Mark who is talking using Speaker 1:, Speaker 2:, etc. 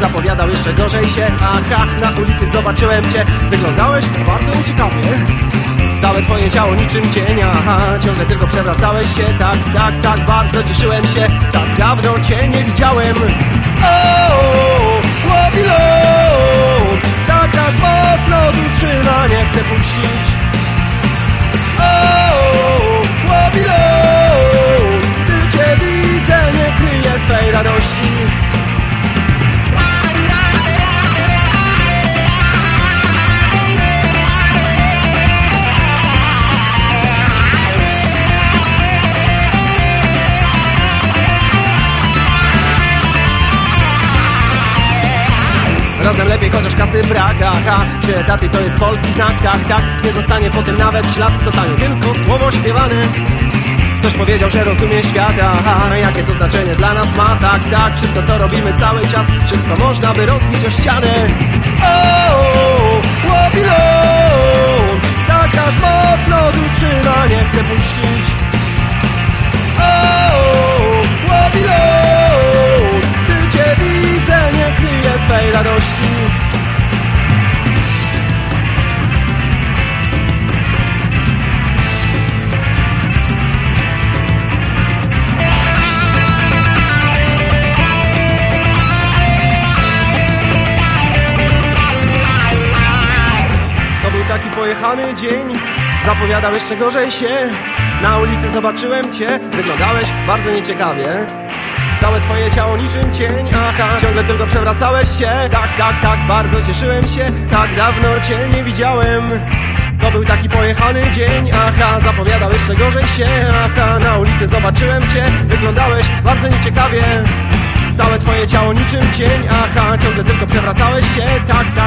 Speaker 1: Zapowiadał jeszcze gorzej się, aha Na ulicy zobaczyłem cię. Wyglądałeś bardzo nieciekawie Całe twoje ciało niczym cień, aha Ciągle tylko przewracałeś się, tak, tak, tak Bardzo cieszyłem się, tak dawno cię nie widziałem. O, Razem lepiej chociaż kasy brak, aha Czy etaty to jest polski znak, tak, tak Nie zostanie po tym nawet ślad, zostanie tylko słowo śpiewane. Ktoś powiedział, że rozumie świat, aha Jakie to znaczenie dla nas ma, tak, tak Wszystko co robimy cały czas, wszystko można by rozbić o ścianę. O, Łobilon Tak mocno tu pojechany dzień. Zapowiadał jeszcze gorzej się. Na ulicy zobaczyłem cię. Wyglądałeś bardzo nieciekawie. Całe twoje ciało niczym cień, aha Ciągle tylko przewracałeś się. Tak, tak, tak, bardzo cieszyłem się. Tak dawno cię nie widziałem. To był taki pojechany dzień, aha Zapowiadał jeszcze gorzej się, aha Na ulicy zobaczyłem cię. Wyglądałeś bardzo nieciekawie. Całe twoje ciało niczym cień, aha Ciągle tylko przewracałeś się. Tak, tak,